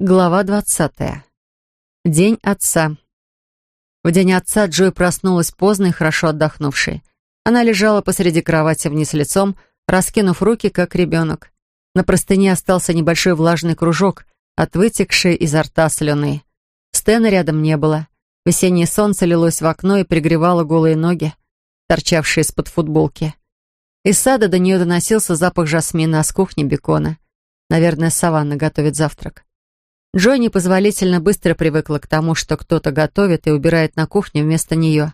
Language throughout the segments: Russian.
Глава двадцатая. День отца. В день отца Джой проснулась поздно и хорошо отдохнувшей. Она лежала посреди кровати вниз лицом, раскинув руки, как ребенок. На простыне остался небольшой влажный кружок от вытекшей изо рта слюны. Стэна рядом не было. Весеннее солнце лилось в окно и пригревало голые ноги, торчавшие из-под футболки. Из сада до нее доносился запах жасмина, с кухни бекона. Наверное, Саванна готовит завтрак. Джой непозволительно быстро привыкла к тому, что кто-то готовит и убирает на кухне вместо нее.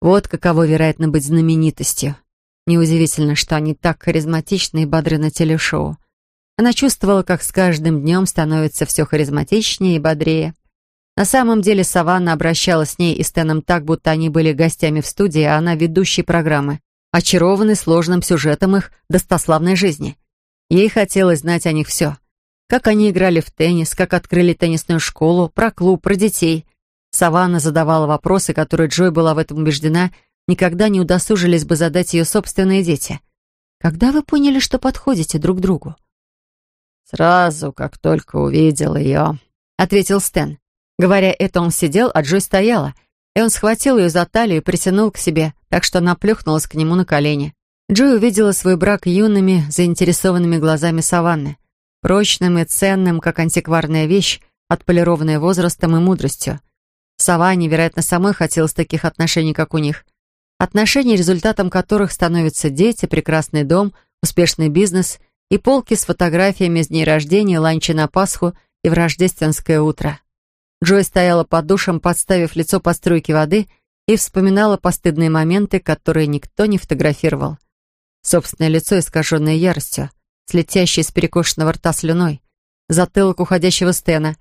Вот каково, вероятно, быть знаменитостью. Неудивительно, что они так харизматичны и бодры на телешоу. Она чувствовала, как с каждым днем становится все харизматичнее и бодрее. На самом деле Саванна обращалась с ней и Стэном так, будто они были гостями в студии, а она ведущей программы, очарованной сложным сюжетом их достославной жизни. Ей хотелось знать о них все. Как они играли в теннис, как открыли теннисную школу, про клуб, про детей. Саванна задавала вопросы, которые Джой была в этом убеждена, никогда не удосужились бы задать ее собственные дети. «Когда вы поняли, что подходите друг другу?» «Сразу, как только увидел ее», — ответил Стэн. Говоря это, он сидел, а Джой стояла, и он схватил ее за талию и притянул к себе, так что она плюхнулась к нему на колени. Джой увидела свой брак юными, заинтересованными глазами Саванны прочным и ценным, как антикварная вещь, отполированная возрастом и мудростью. Сова невероятно самой хотелось таких отношений, как у них. Отношений, результатом которых становятся дети, прекрасный дом, успешный бизнес и полки с фотографиями с дней рождения, ланча на Пасху и в рождественское утро. Джой стояла под душем, подставив лицо под струйки воды и вспоминала постыдные моменты, которые никто не фотографировал. Собственное лицо, искаженное яростью — с летящей с перекошенного рта слюной, затылок уходящего Стена.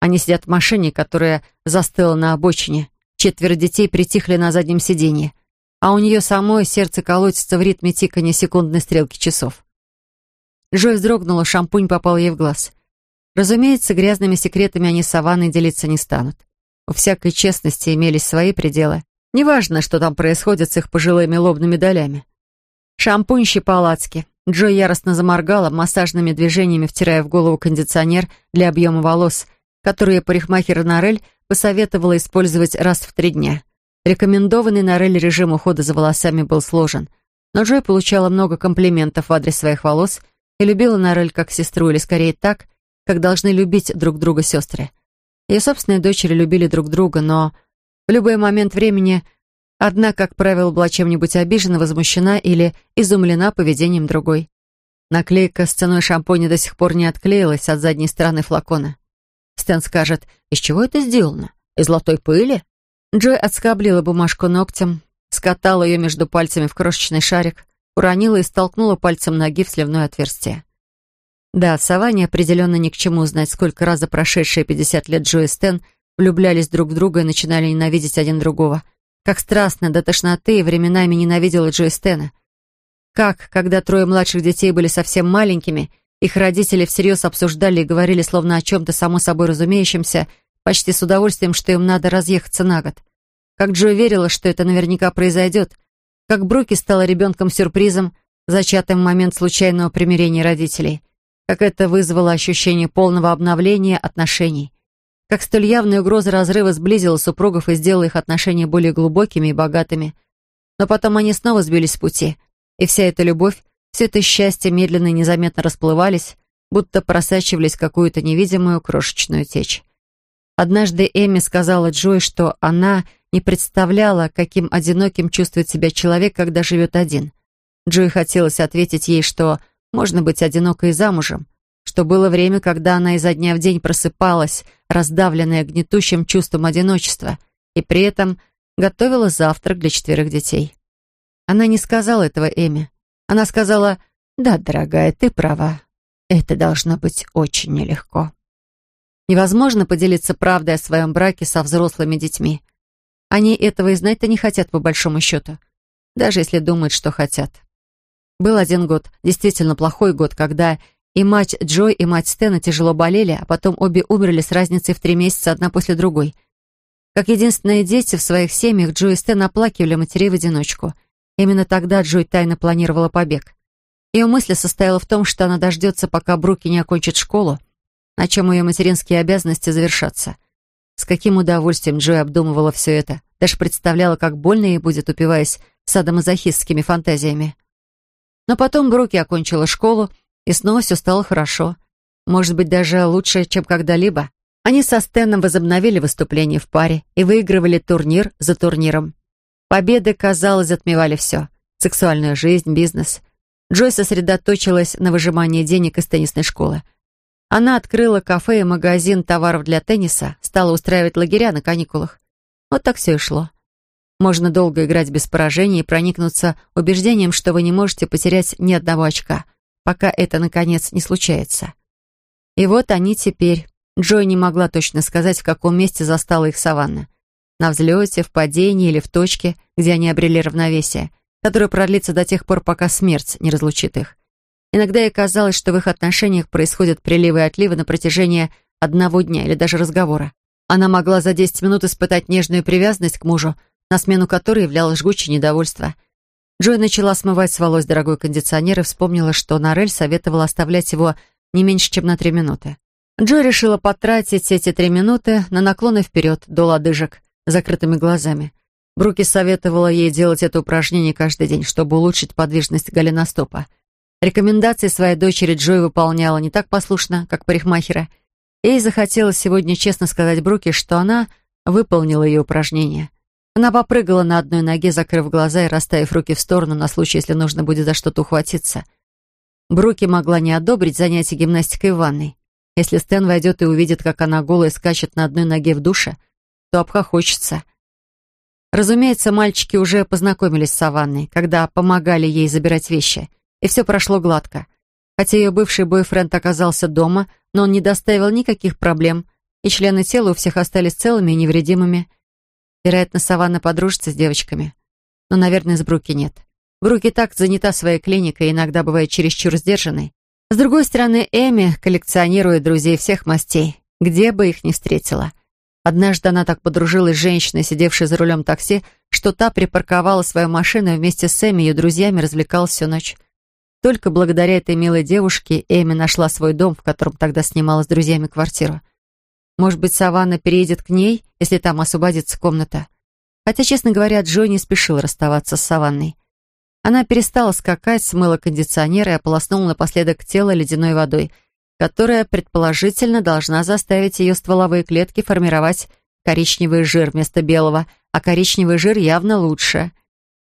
Они сидят в машине, которая застыла на обочине. Четверо детей притихли на заднем сиденье, а у нее самой сердце колотится в ритме тикания секундной стрелки часов. Джой вздрогнула, шампунь попал ей в глаз. Разумеется, грязными секретами они с Саванной делиться не станут. У всякой честности имелись свои пределы. Неважно, что там происходит с их пожилыми лобными долями. Шампунь щипал адски. Джо яростно заморгала, массажными движениями втирая в голову кондиционер для объема волос, которые парикмахер Норель посоветовала использовать раз в три дня. Рекомендованный Норель режим ухода за волосами был сложен, но Джой получала много комплиментов в адрес своих волос и любила Норель как сестру, или скорее так, как должны любить друг друга сестры. Ее собственные дочери любили друг друга, но в любой момент времени – Одна, как правило, была чем-нибудь обижена, возмущена или изумлена поведением другой. Наклейка с ценой шампуня до сих пор не отклеилась от задней стороны флакона. Стэн скажет, из чего это сделано? Из золотой пыли? Джой отскоблила бумажку ногтем, скатала ее между пальцами в крошечный шарик, уронила и столкнула пальцем ноги в сливное отверстие. Да, Саване определенно ни к чему узнать, сколько раз за прошедшие 50 лет Джо и Стэн влюблялись друг в друга и начинали ненавидеть один другого — как страстно до тошноты временами ненавидела Джой Стена. Как, когда трое младших детей были совсем маленькими, их родители всерьез обсуждали и говорили словно о чем-то само собой разумеющемся, почти с удовольствием, что им надо разъехаться на год. Как Джой верила, что это наверняка произойдет. Как Бруки стала ребенком-сюрпризом, зачатым в момент случайного примирения родителей. Как это вызвало ощущение полного обновления отношений как столь явная угроза разрыва сблизила супругов и сделала их отношения более глубокими и богатыми. Но потом они снова сбились с пути, и вся эта любовь, все это счастье медленно и незаметно расплывались, будто просачивались в какую-то невидимую крошечную течь. Однажды Эми сказала Джой, что она не представляла, каким одиноким чувствует себя человек, когда живет один. Джой хотелось ответить ей, что можно быть одинокой замужем, что было время, когда она изо дня в день просыпалась, раздавленная гнетущим чувством одиночества, и при этом готовила завтрак для четверых детей. Она не сказала этого Эми. Она сказала, «Да, дорогая, ты права. Это должно быть очень нелегко». Невозможно поделиться правдой о своем браке со взрослыми детьми. Они этого и знать-то не хотят, по большому счету, даже если думают, что хотят. Был один год, действительно плохой год, когда и мать Джой, и мать Стэна тяжело болели, а потом обе умерли с разницей в три месяца одна после другой. Как единственные дети в своих семьях, Джой и Стэн оплакивали матерей в одиночку. Именно тогда Джой тайно планировала побег. Ее мысль состояла в том, что она дождется, пока Бруки не окончит школу, на чем ее материнские обязанности завершатся. С каким удовольствием Джой обдумывала все это, даже представляла, как больно ей будет, упиваясь садомазохистскими фантазиями. Но потом Бруки окончила школу, и снова все стало хорошо. Может быть, даже лучше, чем когда-либо. Они со Стэном возобновили выступление в паре и выигрывали турнир за турниром. Победы, казалось, затмевали все. Сексуальную жизнь, бизнес. Джой сосредоточилась на выжимании денег из теннисной школы. Она открыла кафе и магазин товаров для тенниса, стала устраивать лагеря на каникулах. Вот так все и шло. Можно долго играть без поражений и проникнуться убеждением, что вы не можете потерять ни одного очка, пока это, наконец, не случается. И вот они теперь. Джой не могла точно сказать, в каком месте застала их саванна. На взлете, в падении или в точке, где они обрели равновесие, которое продлится до тех пор, пока смерть не разлучит их. Иногда ей казалось, что в их отношениях происходят приливы и отливы на протяжении одного дня или даже разговора. Она могла за 10 минут испытать нежную привязанность к мужу, на смену которой являлось жгучее недовольство. Джой начала смывать с волос дорогой кондиционер и вспомнила, что Нарель советовала оставлять его не меньше, чем на три минуты. Джой решила потратить эти три минуты на наклоны вперед до лодыжек, закрытыми глазами. Бруки советовала ей делать это упражнение каждый день, чтобы улучшить подвижность голеностопа. Рекомендации своей дочери Джой выполняла не так послушно, как парикмахера. Ей захотелось сегодня честно сказать Бруки, что она выполнила ее упражнение. Она попрыгала на одной ноге, закрыв глаза и расставив руки в сторону на случай, если нужно будет за что-то ухватиться. Бруки могла не одобрить занятие гимнастикой в ванной. Если Стэн войдет и увидит, как она голая скачет на одной ноге в душе, то обхохочется. Разумеется, мальчики уже познакомились с Саванной, когда помогали ей забирать вещи, и все прошло гладко. Хотя ее бывший бойфренд оказался дома, но он не доставил никаких проблем, и члены тела у всех остались целыми и невредимыми. Вероятно, Саванна подружится с девочками. Но, наверное, с Бруки нет. Бруки так занята своей клиникой, иногда бывает чересчур сдержанной. С другой стороны, Эми коллекционирует друзей всех мастей, где бы их ни встретила. Однажды она так подружилась с женщиной, сидевшей за рулем такси, что та припарковала свою машину и вместе с Эми и друзьями развлекалась всю ночь. Только благодаря этой милой девушке Эми нашла свой дом, в котором тогда снимала с друзьями квартиру. Может быть, Саванна переедет к ней, если там освободится комната. Хотя, честно говоря, Джо не спешил расставаться с Саванной. Она перестала скакать, смыла кондиционер и ополоснула напоследок тело ледяной водой — которая, предположительно, должна заставить ее стволовые клетки формировать коричневый жир вместо белого, а коричневый жир явно лучше.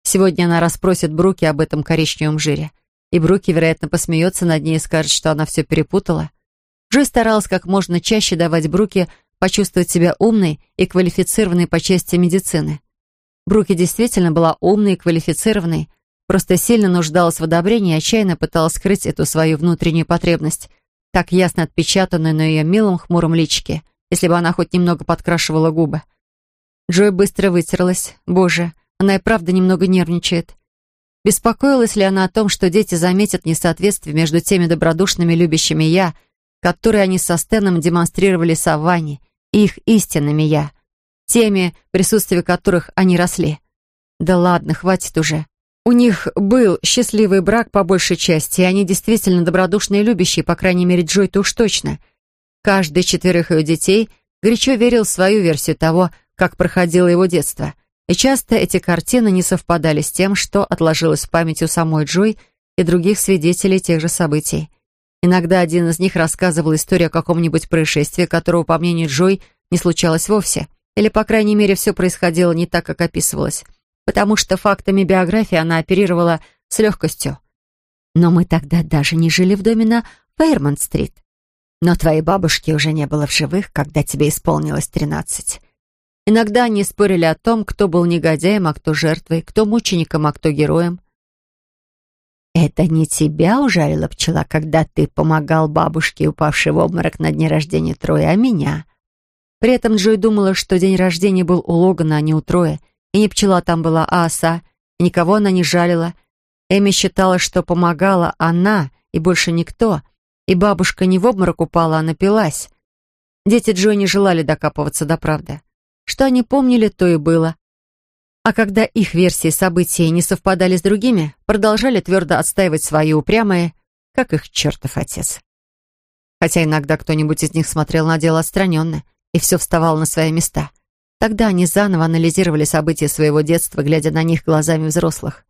Сегодня она расспросит Бруки об этом коричневом жире. И Бруки, вероятно, посмеется над ней и скажет, что она все перепутала. Джой старалась как можно чаще давать Бруки почувствовать себя умной и квалифицированной по части медицины. Бруки действительно была умной и квалифицированной, просто сильно нуждалась в одобрении и отчаянно пыталась скрыть эту свою внутреннюю потребность – так ясно отпечатанную на ее милом хмуром личике, если бы она хоть немного подкрашивала губы. Джой быстро вытерлась. Боже, она и правда немного нервничает. Беспокоилась ли она о том, что дети заметят несоответствие между теми добродушными любящими «я», которые они со Стеном демонстрировали Савване, и их истинными «я», теми, присутствие которых они росли? Да ладно, хватит уже. У них был счастливый брак по большей части, и они действительно добродушные и любящие, по крайней мере, Джой-то уж точно. Каждый из четверых ее детей горячо верил в свою версию того, как проходило его детство. И часто эти картины не совпадали с тем, что отложилось в памяти у самой Джой и других свидетелей тех же событий. Иногда один из них рассказывал историю о каком-нибудь происшествии, которого, по мнению Джой, не случалось вовсе. Или, по крайней мере, все происходило не так, как описывалось потому что фактами биографии она оперировала с легкостью. Но мы тогда даже не жили в доме на Фейрмонт-стрит. Но твоей бабушки уже не было в живых, когда тебе исполнилось тринадцать. Иногда они спорили о том, кто был негодяем, а кто жертвой, кто мучеником, а кто героем. «Это не тебя ужалила пчела, когда ты помогал бабушке, упавшей в обморок на дне рождения Троя, а меня?» При этом Джой думала, что день рождения был у Логана, а не у Троя, и не пчела там была, а оса. И никого она не жалила. Эми считала, что помогала она и больше никто. И бабушка не в обморок упала, а напилась. Дети Джо не желали докапываться до правды. Что они помнили, то и было. А когда их версии событий не совпадали с другими, продолжали твердо отстаивать свои упрямые, как их чертов отец. хотя иногда кто-нибудь из них смотрел на дело отстраненно, и все вставало на свои места. Тогда они заново анализировали события своего детства, глядя на них глазами взрослых.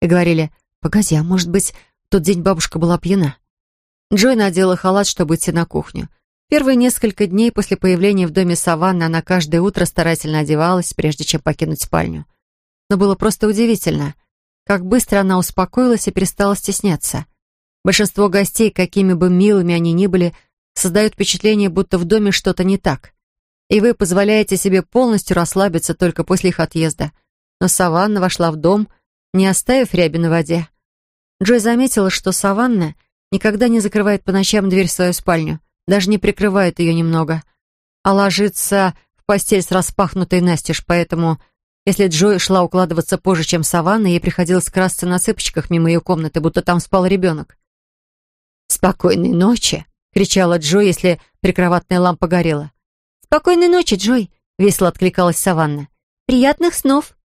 И говорили, «Погоди, а может быть, в тот день бабушка была пьяна?» Джой надела халат, чтобы идти на кухню. Первые несколько дней после появления в доме Саванны она каждое утро старательно одевалась, прежде чем покинуть спальню. Но было просто удивительно, как быстро она успокоилась и перестала стесняться. Большинство гостей, какими бы милыми они ни были, создают впечатление, будто в доме что-то не так. И вы позволяете себе полностью расслабиться только после их отъезда. Но Саванна вошла в дом, не оставив ряби на воде. Джой заметила, что Саванна никогда не закрывает по ночам дверь в свою спальню, даже не прикрывает ее немного, а ложится в постель с распахнутой настежь, поэтому, если Джой шла укладываться позже, чем Саванна, ей приходилось красться на цыпочках мимо ее комнаты, будто там спал ребенок. «Спокойной ночи!» — кричала Джой, если прикроватная лампа горела. «Спокойной ночи, Джой!» — весело откликалась Саванна. «Приятных снов!»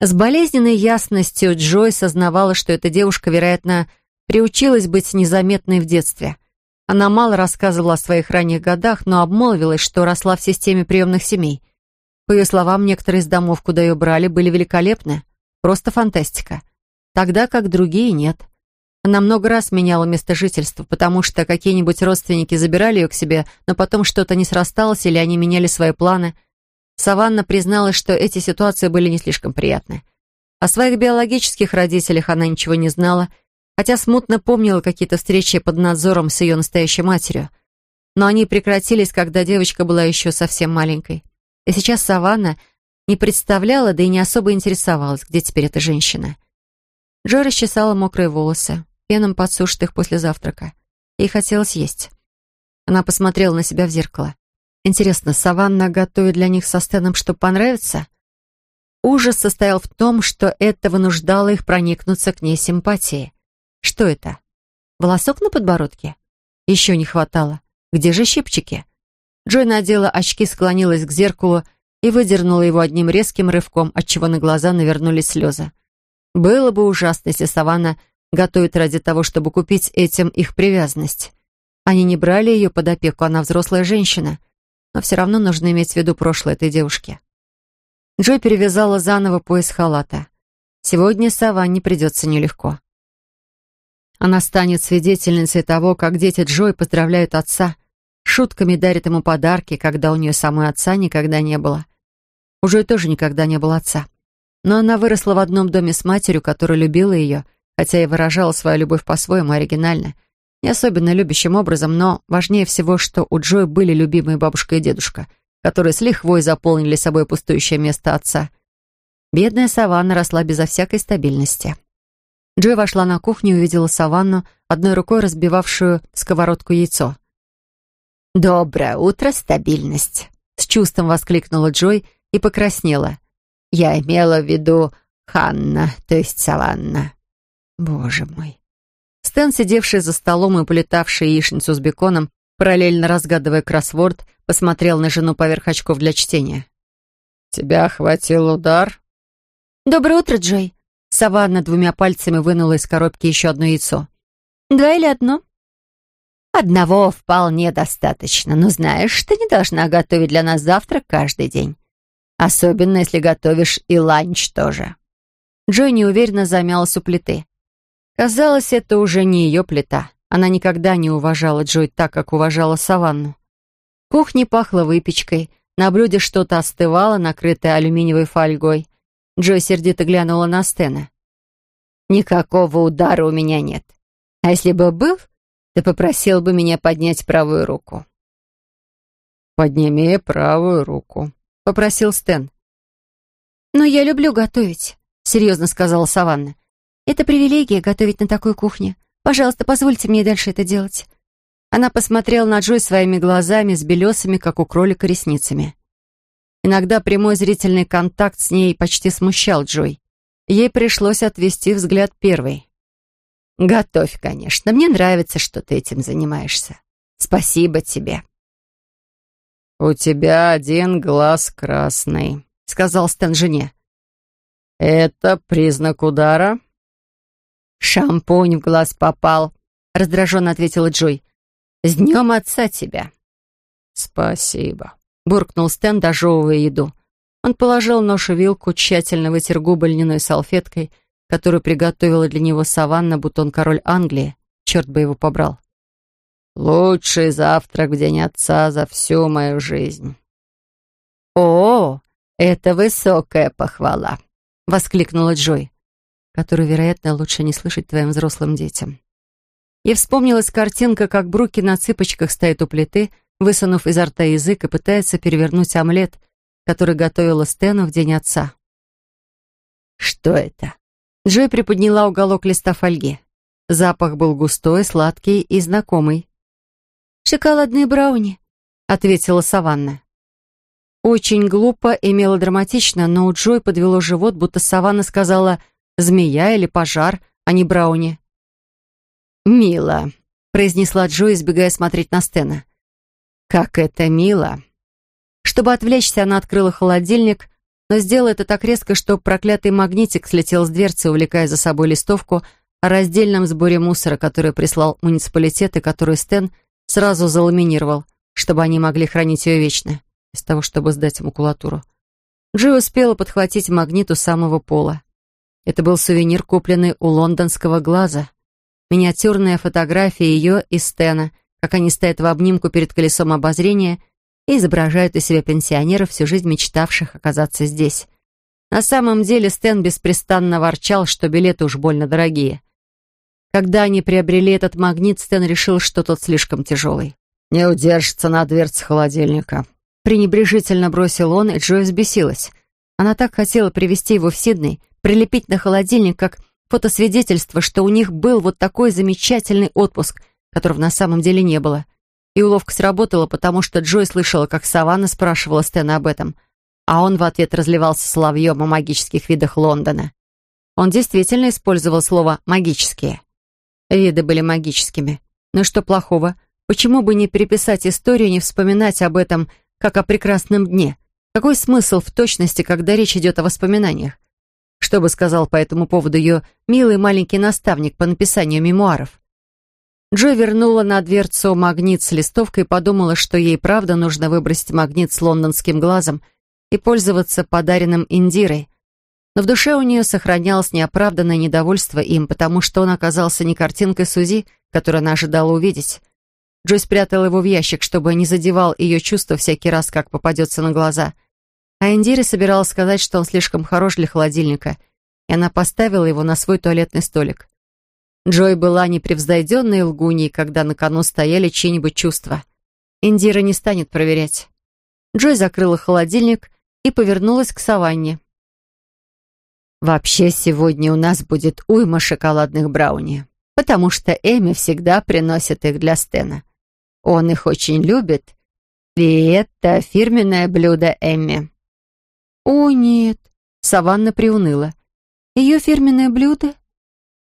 С болезненной ясностью Джой сознавала, что эта девушка, вероятно, приучилась быть незаметной в детстве — она мало рассказывала о своих ранних годах, но обмолвилась, что росла в системе приемных семей. По ее словам, некоторые из домов, куда ее брали, были великолепны. Просто фантастика. Тогда как другие нет. Она много раз меняла место жительства, потому что какие-нибудь родственники забирали ее к себе, но потом что-то не срасталось или они меняли свои планы. Саванна призналась, что эти ситуации были не слишком приятны. О своих биологических родителях она ничего не знала хотя смутно помнила какие-то встречи под надзором с ее настоящей матерью. Но они прекратились, когда девочка была еще совсем маленькой. И сейчас Саванна не представляла, да и не особо интересовалась, где теперь эта женщина. Джо расчесала мокрые волосы, пеном подсушит их после завтрака. Ей хотелось есть. Она посмотрела на себя в зеркало. Интересно, Саванна готовит для них со Стэном, чтобы понравиться? Ужас состоял в том, что это вынуждало их проникнуться к ней симпатией. Что это? Волосок на подбородке? Еще не хватало. Где же щипчики? Джой надела очки, склонилась к зеркалу и выдернула его одним резким рывком, отчего на глаза навернулись слезы. Было бы ужасно, если Саванна готовит ради того, чтобы купить этим их привязанность. Они не брали ее под опеку, она взрослая женщина. Но все равно нужно иметь в виду прошлое этой девушки. Джой перевязала заново пояс халата. Сегодня Саванне придется нелегко. Она станет свидетельницей того, как дети Джой поздравляют отца, шутками дарят ему подарки, когда у нее самой отца никогда не было. У Джой тоже никогда не было отца. Но она выросла в одном доме с матерью, которая любила ее, хотя и выражала свою любовь по-своему оригинально, не особенно любящим образом, но важнее всего, что у Джой были любимые бабушка и дедушка, которые с лихвой заполнили собой пустующее место отца. Бедная Саванна росла безо всякой стабильности. Джой вошла на кухню и увидела Саванну, одной рукой разбивавшую сковородку яйцо. «Доброе утро, стабильность!» С чувством воскликнула Джой и покраснела. «Я имела в виду Ханна, то есть Саванна». «Боже мой!» Стэн, сидевший за столом и полетавший яичницу с беконом, параллельно разгадывая кроссворд, посмотрел на жену поверх очков для чтения. «Тебя хватил удар?» «Доброе утро, Джой!» Саванна двумя пальцами вынула из коробки еще одно яйцо. «Два или одно?» «Одного вполне достаточно, но знаешь, ты не должна готовить для нас завтрак каждый день. Особенно, если готовишь и ланч тоже». Джой неуверенно замялась у плиты. Казалось, это уже не ее плита. Она никогда не уважала Джой так, как уважала Саванну. В кухне пахло выпечкой, на блюде что-то остывало, накрытое алюминиевой фольгой. Джой сердито глянула на Стена. «Никакого удара у меня нет. А если бы был, ты попросил бы меня поднять правую руку». «Подними правую руку», — попросил Стэн. «Но я люблю готовить», — серьезно сказала Саванна. «Это привилегия готовить на такой кухне. Пожалуйста, позвольте мне дальше это делать». Она посмотрела на Джой своими глазами с белесами, как у кролика, ресницами. Иногда прямой зрительный контакт с ней почти смущал Джой. Ей пришлось отвести взгляд первой. «Готовь, конечно. Мне нравится, что ты этим занимаешься. Спасибо тебе». «У тебя один глаз красный», — сказал Стэн жене. «Это признак удара?» «Шампунь в глаз попал», — раздраженно ответила Джой. С днем отца тебя!» «Спасибо», — буркнул Стэн, дожевывая еду. Он положил нож и вилку, тщательно вытер губы льняной салфеткой, которую приготовила для него саванна, будто он король Англии. Черт бы его побрал. «Лучший завтрак в день отца за всю мою жизнь». «О, это высокая похвала!» — воскликнула Джой, которую, вероятно, лучше не слышать твоим взрослым детям. И вспомнилась картинка, как Бруки на цыпочках стоит у плиты, высунув изо рта язык и пытается перевернуть омлет, который готовила Стэну в день отца. «Что это?» Джой приподняла уголок листа фольги. Запах был густой, сладкий и знакомый. «Шоколадные брауни», — ответила Саванна. Очень глупо и мелодраматично, но у Джой подвело живот, будто Саванна сказала «змея» или «пожар», а не «брауни». «Мило», — произнесла Джой, избегая смотреть на Стена. «Как это мило!» Чтобы отвлечься, она открыла холодильник, но сделала это так резко, что проклятый магнитик слетел с дверцы, увлекая за собой листовку о раздельном сборе мусора, который прислал муниципалитет и который Стэн сразу заламинировал, чтобы они могли хранить ее вечно, из того, чтобы сдать макулатуру. Джой успела подхватить магнит у самого пола. Это был сувенир, купленный у лондонского глаза. Миниатюрная фотография ее и Стэна, как они стоят в обнимку перед колесом обозрения и изображают из себя пенсионеров, всю жизнь мечтавших оказаться здесь. На самом деле Стэн беспрестанно ворчал, что билеты уж больно дорогие. Когда они приобрели этот магнит, Стэн решил, что тот слишком тяжелый. «Не удержится на дверце холодильника». Пренебрежительно бросил он, и Джой взбесилась. Она так хотела привезти его в Сидней, прилепить на холодильник как фотосвидетельство, что у них был вот такой замечательный отпуск, которого на самом деле не было. И уловка сработала, потому что Джой слышала, как Саванна спрашивала Стэна об этом, а он в ответ разливался соловьем о магических видах Лондона. Он действительно использовал слово «магические». Виды были магическими. Но что плохого? Почему бы не переписать историю, не вспоминать об этом, как о прекрасном дне? Какой смысл в точности, когда речь идет о воспоминаниях? Что бы сказал по этому поводу ее милый маленький наставник по написанию мемуаров? Джо вернула на дверцу магнит с листовкой и подумала, что ей правда нужно выбросить магнит с лондонским глазом и пользоваться подаренным Индирой. Но в душе у нее сохранялось неоправданное недовольство им, потому что он оказался не картинкой Сузи, которую она ожидала увидеть. Джой спрятала его в ящик, чтобы не задевал ее чувства всякий раз, как попадется на глаза. А Индира собиралась сказать, что он слишком хорош для холодильника, и она поставила его на свой туалетный столик. Джой была непревзойденной лгуней, когда на кону стояли чьи-нибудь чувства. Индира не станет проверять. Джой закрыла холодильник и повернулась к саванне. «Вообще, сегодня у нас будет уйма шоколадных брауни, потому что Эми всегда приносит их для Стена. Он их очень любит, и это фирменное блюдо Эми». «О, нет», — Саванна приуныла. «Ее фирменное блюдо?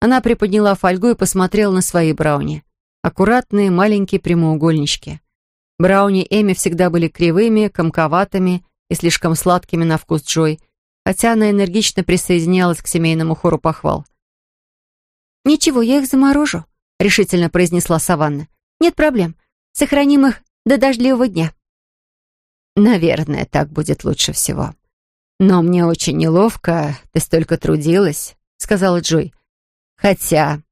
Она приподняла фольгу и посмотрела на свои брауни. Аккуратные маленькие прямоугольнички. Брауни Эми всегда были кривыми, комковатыми и слишком сладкими на вкус Джой, хотя она энергично присоединялась к семейному хору похвал. «Ничего, я их заморожу», — решительно произнесла Саванна. «Нет проблем. Сохраним их до дождливого дня». «Наверное, так будет лучше всего. Но мне очень неловко, ты столько трудилась», — сказала Джой. Хотя...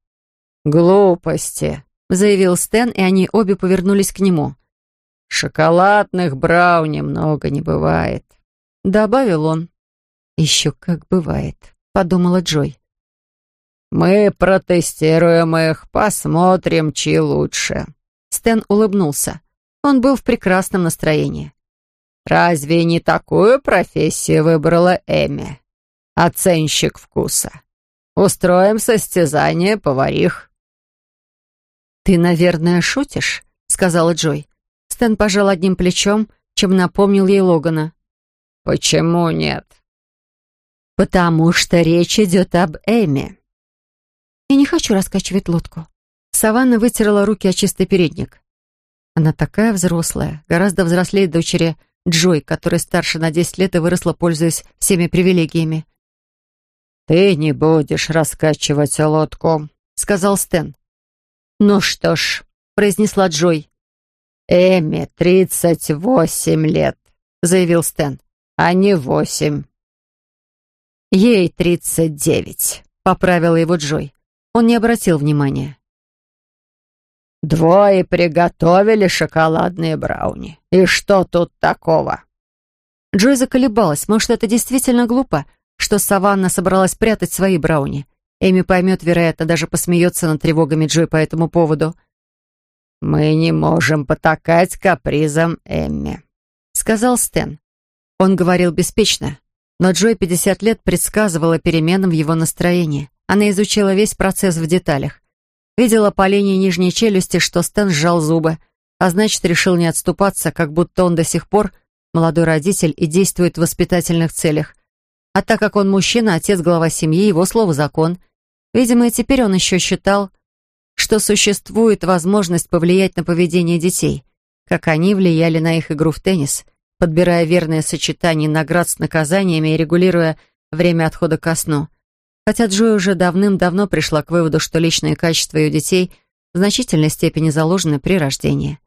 «Глупости», — заявил Стэн, и они обе повернулись к нему. «Шоколадных брауни много не бывает», — добавил он. «Еще как бывает», — подумала Джой. «Мы протестируем их, посмотрим, чьи лучше». Стэн улыбнулся. Он был в прекрасном настроении. «Разве не такую профессию выбрала Эми? Оценщик вкуса. Устроим состязание поварих». «Ты, наверное, шутишь?» — сказала Джой. Стэн пожал одним плечом, чем напомнил ей Логана. «Почему нет?» «Потому что речь идет об Эми». «Я не хочу раскачивать лодку». Саванна вытерла руки о чистый передник. Она такая взрослая, гораздо взрослее дочери Джой, которая старше на 10 лет и выросла, пользуясь всеми привилегиями. «Ты не будешь раскачивать лодку», — сказал Стэн. «Ну что ж», — произнесла Джой. «Эми, тридцать восемь лет», — заявил Стэн, — «а не восемь». «Ей тридцать девять», — поправила его Джой. Он не обратил внимания. «Двое приготовили шоколадные брауни. И что тут такого?» Джой заколебалась. Может, это действительно глупо, что Саванна собралась прятать свои брауни. Эми поймет, вероятно, даже посмеется над тревогами Джой по этому поводу. «Мы не можем потакать капризам Эмми», — сказал Стэн. Он говорил беспечно, но Джой 50 лет предсказывала переменам в его настроении. Она изучила весь процесс в деталях. Видела по линии нижней челюсти, что Стэн сжал зубы, а значит, решил не отступаться, как будто он до сих пор молодой родитель и действует в воспитательных целях. А так как он мужчина, отец, глава семьи, его слово закон. Видимо, и теперь он еще считал, что существует возможность повлиять на поведение детей, как они влияли на их игру в теннис, подбирая верное сочетание наград с наказаниями и регулируя время отхода ко сну. Хотя Джой уже давным-давно пришла к выводу, что личные качества ее детей в значительной степени заложены при рождении.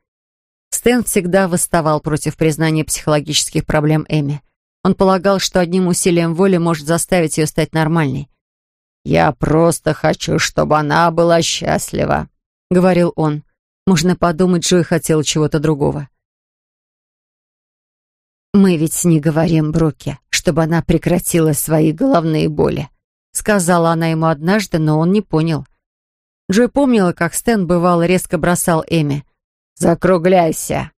Стэн всегда восставал против признания психологических проблем Эми. Он полагал, что одним усилием воли может заставить ее стать нормальной. «Я просто хочу, чтобы она была счастлива», — говорил он. Можно подумать, Джой хотел чего-то другого. «Мы ведь не говорим Бруке, чтобы она прекратила свои головные боли», сказала она ему однажды, но он не понял. Джой помнила, как Стэн бывало резко бросал Эми. «Закругляйся!»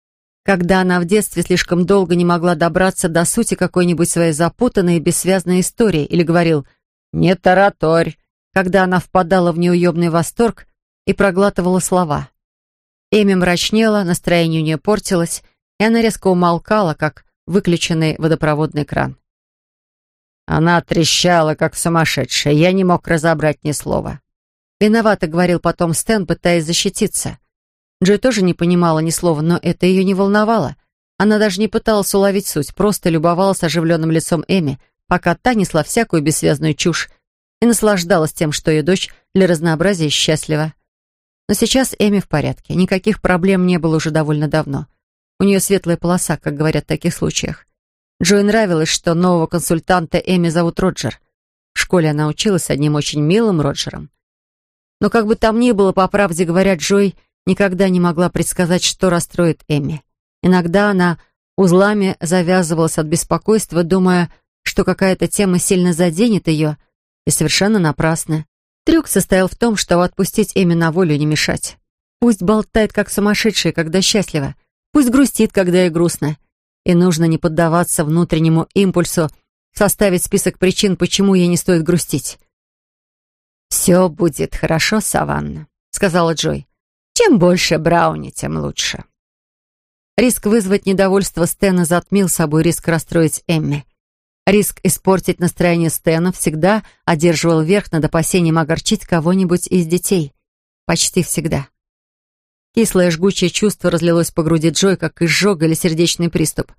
Когда она в детстве слишком долго не могла добраться до сути какой-нибудь своей запутанной и бессвязной истории или говорил «Не тараторь», когда она впадала в неуемный восторг и проглатывала слова. Эми мрачнела, настроение у нее портилось, и она резко умолкала, как выключенный водопроводный кран. Она трещала, как сумасшедшая, я не мог разобрать ни слова. Виновато говорил потом Стэн, пытаясь защититься. Джой тоже не понимала ни слова, но это ее не волновало. Она даже не пыталась уловить суть, просто любовалась оживленным лицом Эми, пока та несла всякую бессвязную чушь и наслаждалась тем, что ее дочь для разнообразия счастлива. Но сейчас Эми в порядке, никаких проблем не было уже довольно давно. У нее светлая полоса, как говорят в таких случаях. Джой нравилось, что нового консультанта Эми зовут Роджер. В школе она училась одним очень милым Роджером. Но как бы там ни было, по правде говоря, Джой никогда не могла предсказать, что расстроит Эми. Иногда она узлами завязывалась от беспокойства, думая, что какая-то тема сильно заденет ее, и совершенно напрасно. Трюк состоял в том, чтобы отпустить Эми на волю не мешать. Пусть болтает, как сумасшедшая, когда счастлива. Пусть грустит, когда ей грустно. И нужно не поддаваться внутреннему импульсу составить список причин, почему ей не стоит грустить. «Все будет хорошо, Саванна», — сказала Джой. «Чем больше брауни, тем лучше». Риск вызвать недовольство Стэна затмил собой риск расстроить Эмми. Риск испортить настроение Стэна всегда одерживал верх над опасением огорчить кого-нибудь из детей. Почти всегда. Кислое жгучее чувство разлилось по груди Джой, как изжог или сердечный приступ.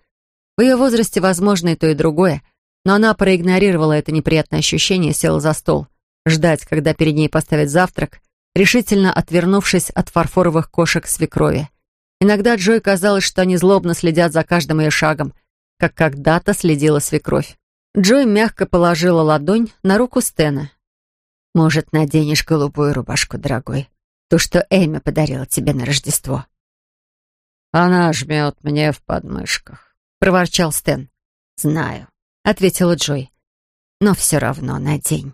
В ее возрасте возможно и то, и другое, но она проигнорировала это неприятное ощущение и села за стол. Ждать, когда перед ней поставят завтрак, решительно отвернувшись от фарфоровых кошек свекрови. Иногда Джой казалось, что они злобно следят за каждым ее шагом, как когда-то следила свекровь. Джой мягко положила ладонь на руку Стена. «Может, наденешь голубую рубашку, дорогой? То, что Эми подарила тебе на Рождество». «Она жмет мне в подмышках», — проворчал Стэн. «Знаю», — ответила Джой. «Но все равно надень».